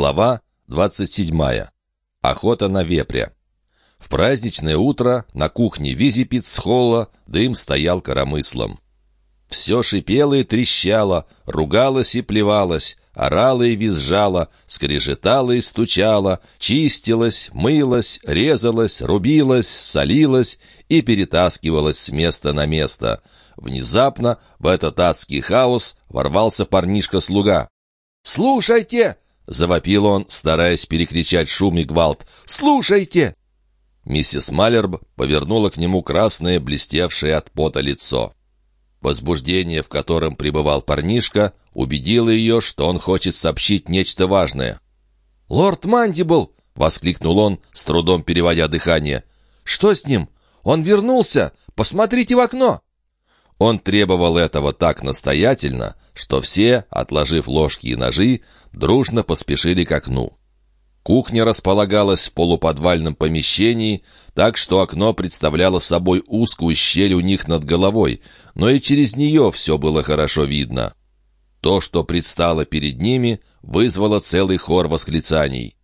Глава 27. Охота на вепря. В праздничное утро на кухне Визипиц-холла дым стоял коромыслом. Все шипело и трещало, ругалось и плевалось, орало и визжало, скрежетало и стучало, чистилось, мылось, резалось, рубилось, солилось и перетаскивалось с места на место. Внезапно в этот адский хаос ворвался парнишка-слуга. «Слушайте!» Завопил он, стараясь перекричать шум и гвалт. «Слушайте!» Миссис Малерб повернула к нему красное, блестевшее от пота лицо. Возбуждение, в котором пребывал парнишка, убедило ее, что он хочет сообщить нечто важное. «Лорд Мандибл!» — воскликнул он, с трудом переводя дыхание. «Что с ним? Он вернулся! Посмотрите в окно!» Он требовал этого так настоятельно, что все, отложив ложки и ножи, дружно поспешили к окну. Кухня располагалась в полуподвальном помещении, так что окно представляло собой узкую щель у них над головой, но и через нее все было хорошо видно. То, что предстало перед ними, вызвало целый хор восклицаний.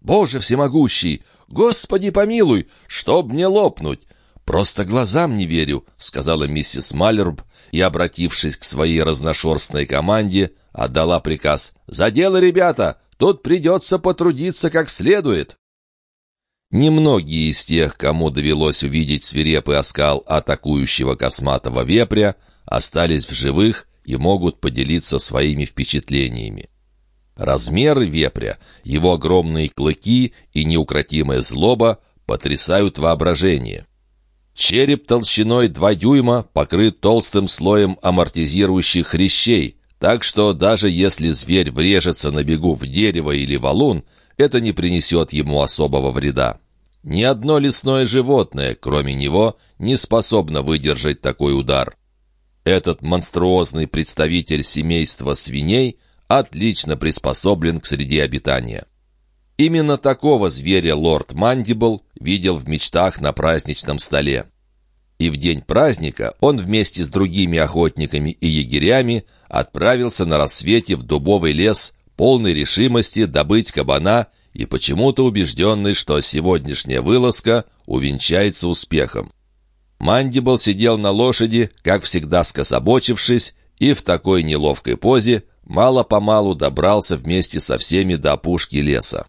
«Боже всемогущий! Господи помилуй! Чтоб мне лопнуть! «Просто глазам не верю», — сказала миссис Малерб и, обратившись к своей разношерстной команде, отдала приказ. «За дело, ребята! Тут придется потрудиться как следует!» Немногие из тех, кому довелось увидеть свирепый оскал атакующего косматого вепря, остались в живых и могут поделиться своими впечатлениями. Размеры вепря, его огромные клыки и неукротимая злоба потрясают воображение. Череп толщиной 2 дюйма покрыт толстым слоем амортизирующих хрящей, так что даже если зверь врежется на бегу в дерево или валун, это не принесет ему особого вреда. Ни одно лесное животное, кроме него, не способно выдержать такой удар. Этот монструозный представитель семейства свиней отлично приспособлен к среде обитания. Именно такого зверя лорд Мандибл видел в мечтах на праздничном столе. И в день праздника он вместе с другими охотниками и егерями отправился на рассвете в дубовый лес, полной решимости добыть кабана и почему-то убежденный, что сегодняшняя вылазка увенчается успехом. Мандибл сидел на лошади, как всегда скособочившись, и в такой неловкой позе мало-помалу добрался вместе со всеми до опушки леса.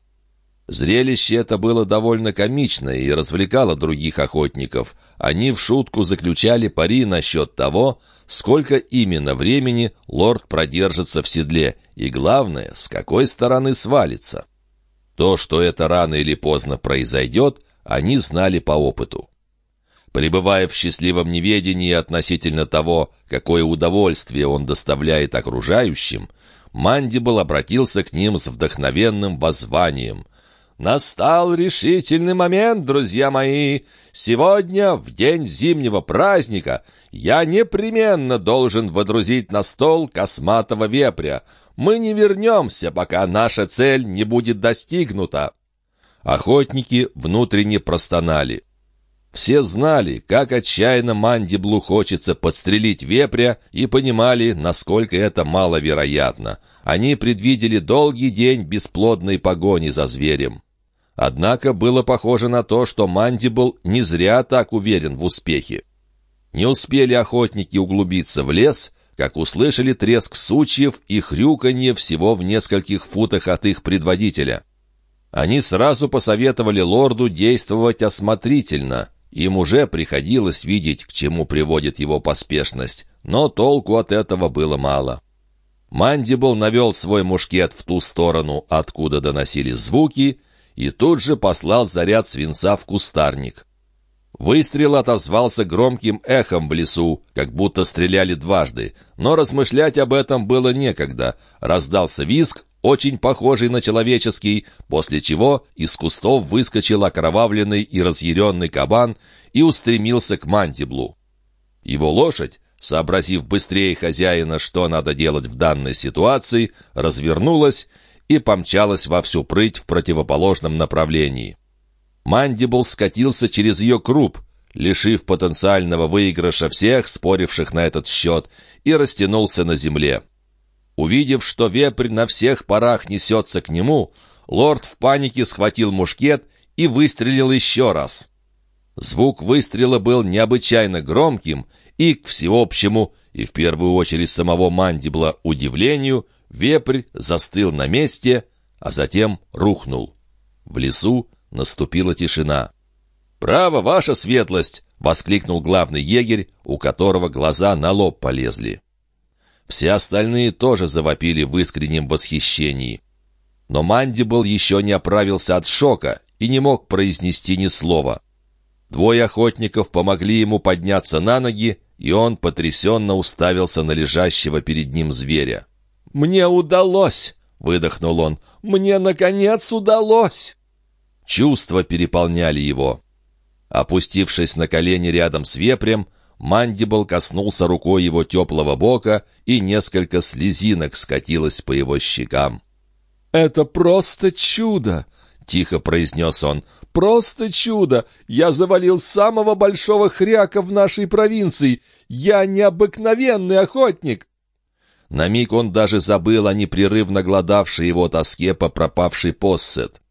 Зрелище это было довольно комичное и развлекало других охотников. Они в шутку заключали пари насчет того, сколько именно времени лорд продержится в седле, и, главное, с какой стороны свалится. То, что это рано или поздно произойдет, они знали по опыту. Пребывая в счастливом неведении относительно того, какое удовольствие он доставляет окружающим, Мандибл обратился к ним с вдохновенным воззванием. Настал решительный момент, друзья мои. Сегодня, в день зимнего праздника, я непременно должен водрузить на стол косматого вепря. Мы не вернемся, пока наша цель не будет достигнута. Охотники внутренне простонали. Все знали, как отчаянно Мандиблу хочется подстрелить вепря и понимали, насколько это маловероятно. Они предвидели долгий день бесплодной погони за зверем. Однако было похоже на то, что Мандибл не зря так уверен в успехе. Не успели охотники углубиться в лес, как услышали треск сучьев и хрюканье всего в нескольких футах от их предводителя. Они сразу посоветовали лорду действовать осмотрительно. Им уже приходилось видеть, к чему приводит его поспешность, но толку от этого было мало. Мандибл навел свой мушкет в ту сторону, откуда доносились звуки, и тут же послал заряд свинца в кустарник. Выстрел отозвался громким эхом в лесу, как будто стреляли дважды, но размышлять об этом было некогда. Раздался визг, очень похожий на человеческий, после чего из кустов выскочил окровавленный и разъяренный кабан и устремился к мантиблу. Его лошадь, сообразив быстрее хозяина, что надо делать в данной ситуации, развернулась и помчалась во всю прыть в противоположном направлении. Мандибл скатился через ее круп, лишив потенциального выигрыша всех, споривших на этот счет, и растянулся на земле. Увидев, что вепрь на всех парах несется к нему, лорд в панике схватил мушкет и выстрелил еще раз. Звук выстрела был необычайно громким, и, к всеобщему, и в первую очередь самого Мандибла, удивлению, вепрь застыл на месте, а затем рухнул. В лесу наступила тишина. «Право, ваша светлость!» — воскликнул главный егерь, у которого глаза на лоб полезли. Все остальные тоже завопили в искреннем восхищении. Но Мандибл еще не оправился от шока и не мог произнести ни слова. Двое охотников помогли ему подняться на ноги, и он потрясенно уставился на лежащего перед ним зверя. «Мне удалось!» — выдохнул он. «Мне, наконец, удалось!» Чувства переполняли его. Опустившись на колени рядом с вепрем, Мандибл коснулся рукой его теплого бока, и несколько слезинок скатилось по его щекам. «Это просто чудо!» — тихо произнес он. «Просто чудо! Я завалил самого большого хряка в нашей провинции! Я необыкновенный охотник!» На миг он даже забыл о непрерывно гладавшей его тоске по пропавшей Поссет.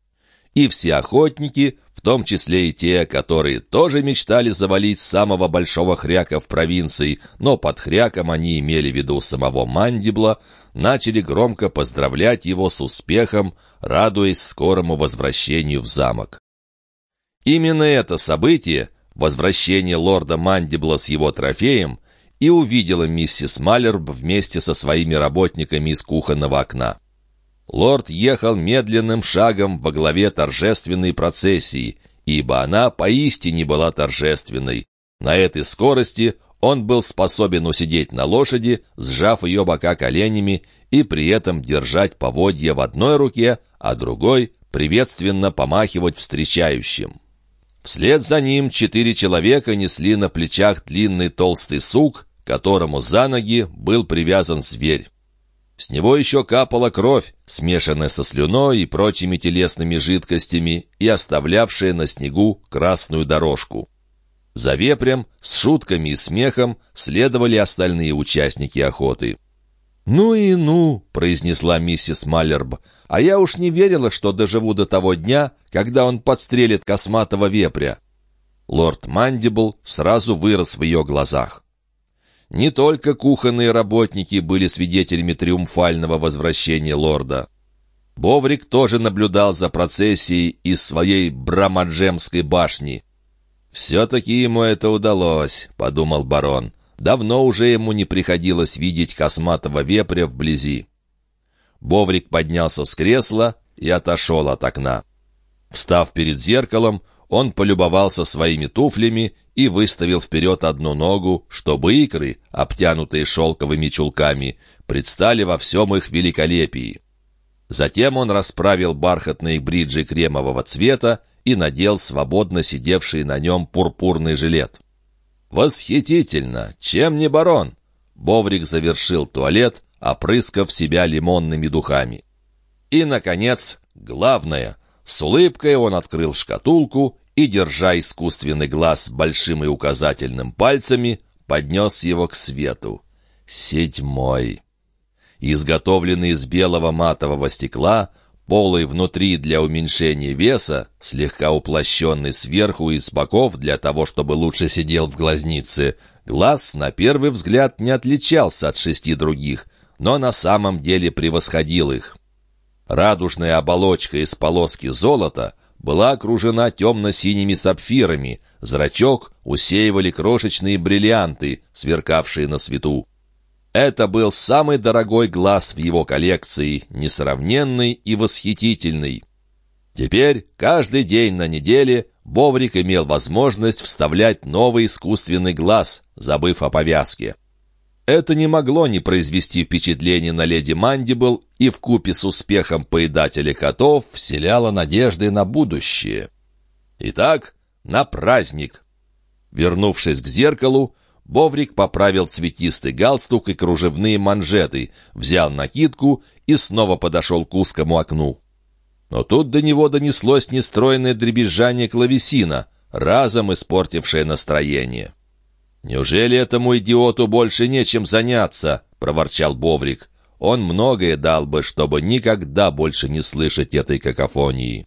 И все охотники, в том числе и те, которые тоже мечтали завалить самого большого хряка в провинции, но под хряком они имели в виду самого Мандибла, начали громко поздравлять его с успехом, радуясь скорому возвращению в замок. Именно это событие, возвращение лорда Мандибла с его трофеем, и увидела миссис Маллерб вместе со своими работниками из кухонного окна. Лорд ехал медленным шагом во главе торжественной процессии, ибо она поистине была торжественной. На этой скорости он был способен усидеть на лошади, сжав ее бока коленями и при этом держать поводья в одной руке, а другой приветственно помахивать встречающим. Вслед за ним четыре человека несли на плечах длинный толстый сук, которому за ноги был привязан зверь. С него еще капала кровь, смешанная со слюной и прочими телесными жидкостями и оставлявшая на снегу красную дорожку. За вепрем, с шутками и смехом, следовали остальные участники охоты. «Ну и ну», — произнесла миссис Маллерб, «а я уж не верила, что доживу до того дня, когда он подстрелит косматого вепря». Лорд Мандибл сразу вырос в ее глазах. Не только кухонные работники были свидетелями триумфального возвращения лорда. Боврик тоже наблюдал за процессией из своей Брамаджемской башни. «Все-таки ему это удалось», — подумал барон. Давно уже ему не приходилось видеть косматого вепря вблизи. Боврик поднялся с кресла и отошел от окна. Встав перед зеркалом, он полюбовался своими туфлями и выставил вперед одну ногу, чтобы икры, обтянутые шелковыми чулками, предстали во всем их великолепии. Затем он расправил бархатные бриджи кремового цвета и надел свободно сидевший на нем пурпурный жилет. «Восхитительно! Чем не барон?» Боврик завершил туалет, опрыскав себя лимонными духами. И, наконец, главное. С улыбкой он открыл шкатулку и, держа искусственный глаз большим и указательным пальцами, поднес его к свету. Седьмой. Изготовленный из белого матового стекла, полый внутри для уменьшения веса, слегка уплощенный сверху и с боков для того, чтобы лучше сидел в глазнице, глаз на первый взгляд не отличался от шести других, но на самом деле превосходил их. Радужная оболочка из полоски золота была окружена темно-синими сапфирами, зрачок усеивали крошечные бриллианты, сверкавшие на свету. Это был самый дорогой глаз в его коллекции, несравненный и восхитительный. Теперь каждый день на неделе Боврик имел возможность вставлять новый искусственный глаз, забыв о повязке. Это не могло не произвести впечатления на леди Мандибл и вкупе с успехом поедателя котов вселяло надежды на будущее. Итак, на праздник. Вернувшись к зеркалу, Боврик поправил цветистый галстук и кружевные манжеты, взял накидку и снова подошел к узкому окну. Но тут до него донеслось нестройное дребезжание клавесина, разом испортившее настроение. «Неужели этому идиоту больше нечем заняться?» — проворчал Боврик. Он многое дал бы, чтобы никогда больше не слышать этой какофонии.